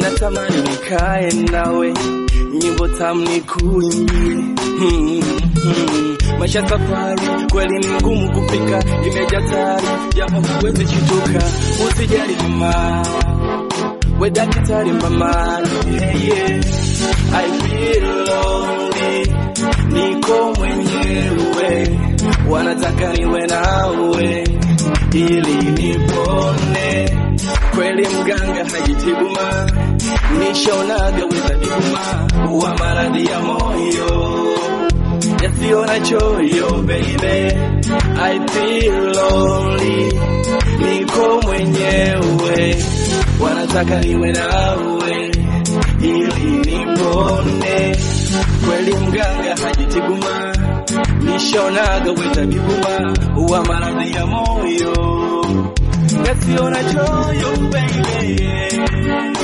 Natamani nikae nawe, nyimbo tamu nikuimbie mm, mm. Maisha safari kweli ni ngumu kufika, imejaa hatari japo huwezi shituka. Usijali mama, we daktari mama, yeah, yeah. I feel lonely, niko mwenyewe, wanataka niwe nawe ili nipone. Hajitibuma, nishaonaga wezajibuma wa maradhi ya moyo. Yasiyo na choyo baby, I feel lonely, niko mwenyewe, wanataka niwe nawe ili nipone. Kweli mganga hajitibuma, nishaonaga wetabibuma wa maradhi ya moyo That's what I told you, baby.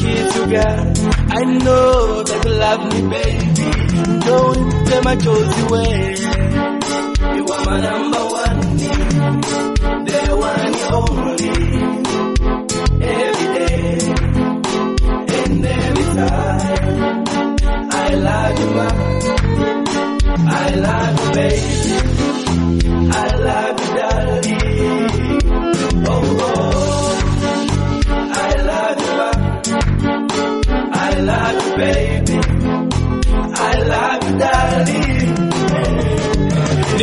got. I know that you love me baby, don't take my choice away. You are my number one, the one only. Every day and every time. I love you, baby.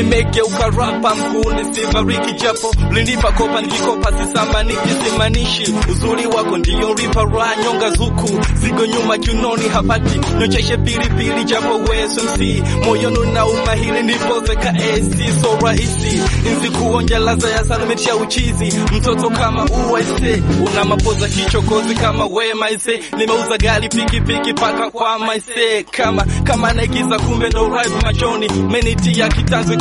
Nimegeuka rapa mkuu nisibariki japo. Linipa kopa nikikopa sisamba nikisimanishi. Uzuri wako ndiyo ripa ra nyonga zuku. Zigo nyuma kiunoni hapati. Nyocheshe pilipili japo weso msi. Moyoni na nipoze nipozeka esi so rahisi nzikuonja laza ya salumetisha uchizi. Mtoto kama uwaise una mapoza kichokozi kama we maise nimeuza gari pikipiki paka kwa maise. Kama kama naigiza kumbe ndo ride machoni. Meniti ya kitanzi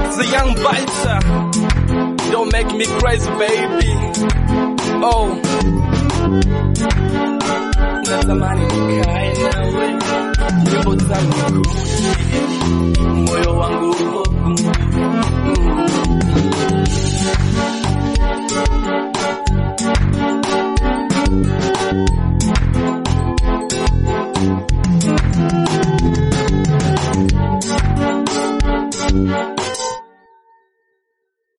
the young biter. Don't make me crazy, baby. Oh. Natamani nawe, nyimbo zangu moyo wangu